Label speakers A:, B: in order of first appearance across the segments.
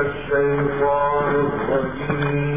A: الشيطان الرجيم.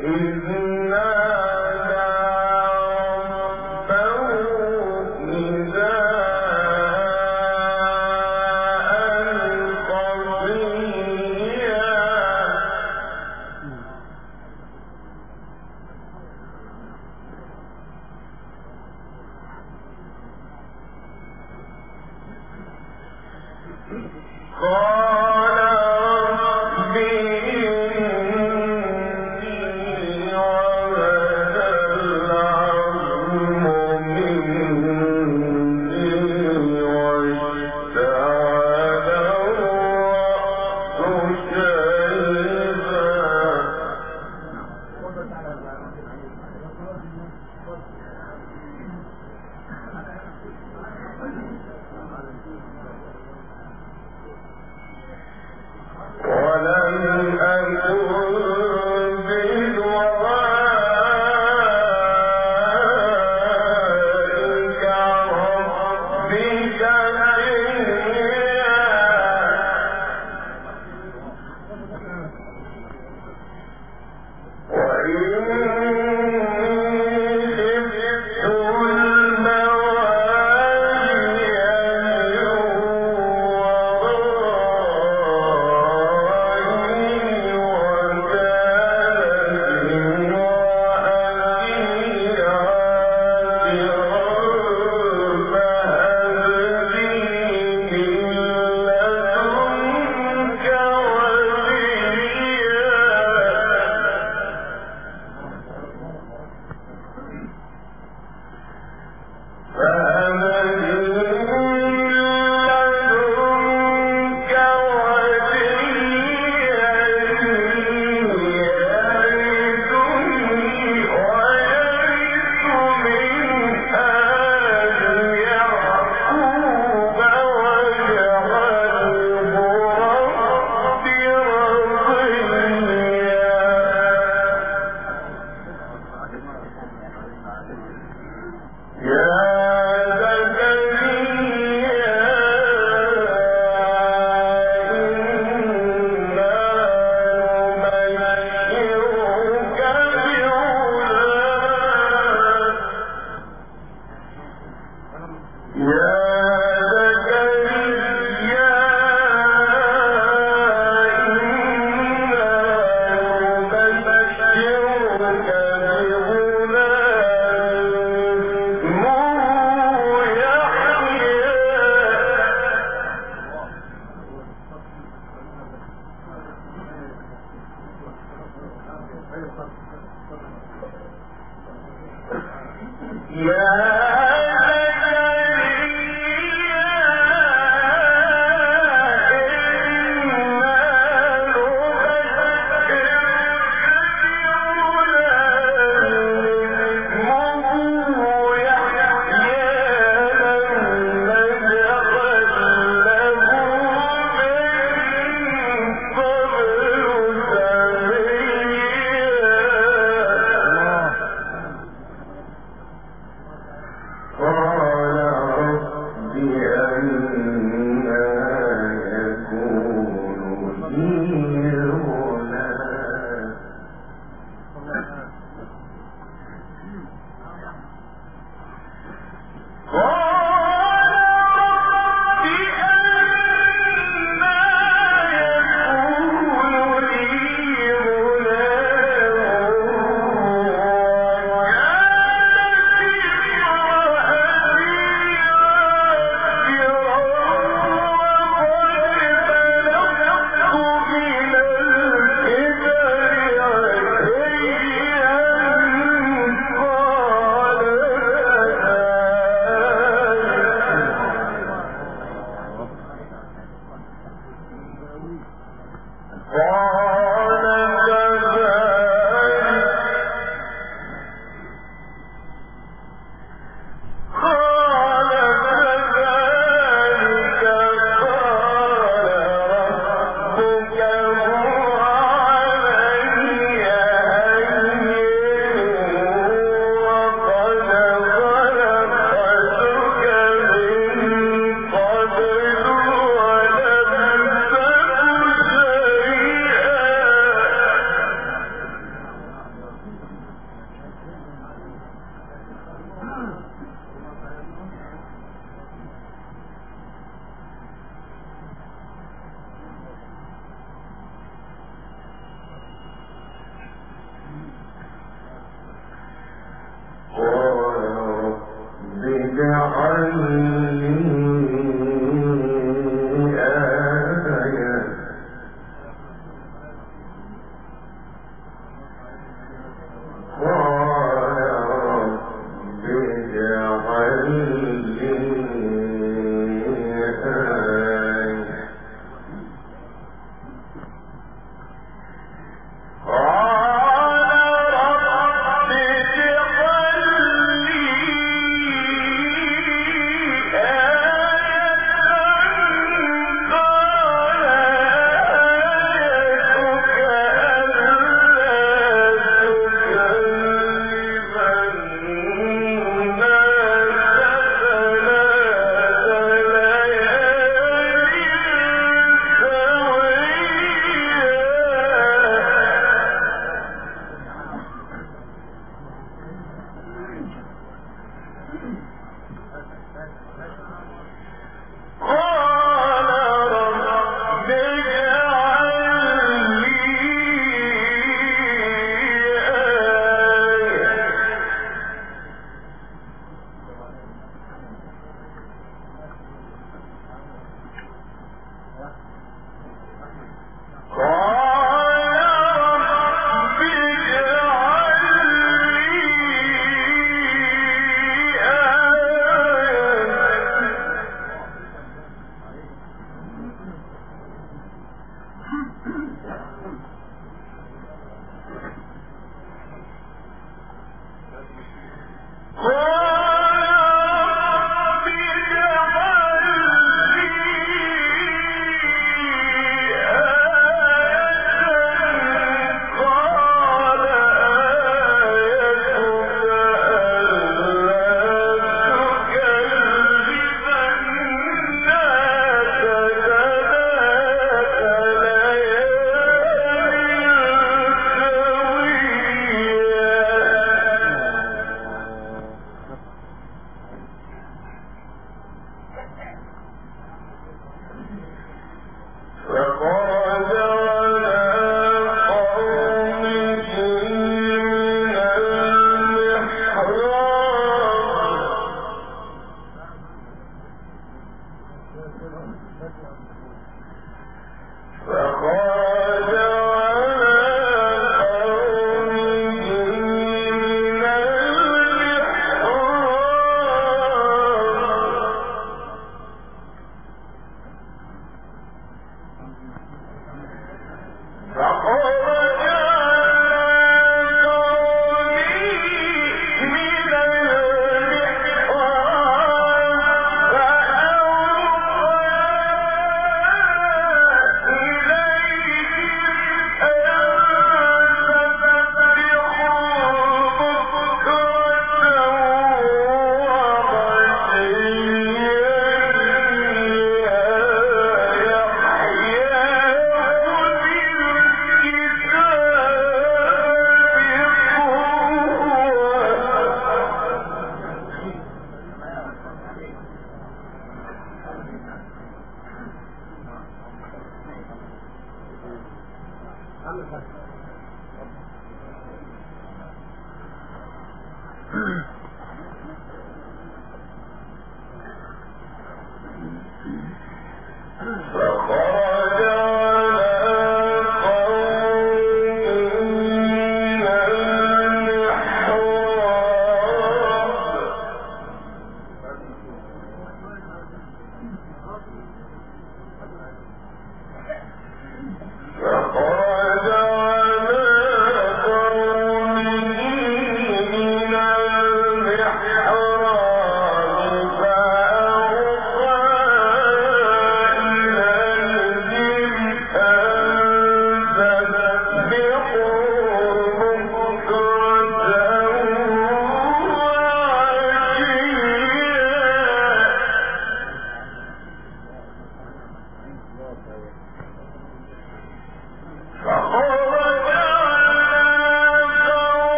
A: إذ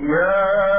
A: يا